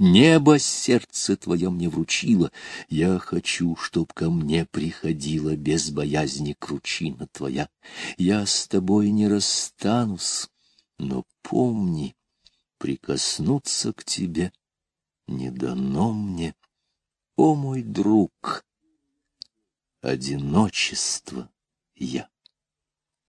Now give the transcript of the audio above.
Небо сердце твое мне вручило. Я хочу, чтоб ко мне приходила без боязни кручина твоя. Я с тобой не расстанусь, но помни, прикоснуться к тебе не дано мне. О, мой друг, одиночество.